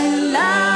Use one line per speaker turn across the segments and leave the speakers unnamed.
I love.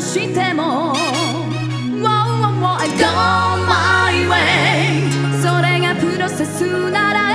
しても Wow, wow, I go my way それがプロセスなら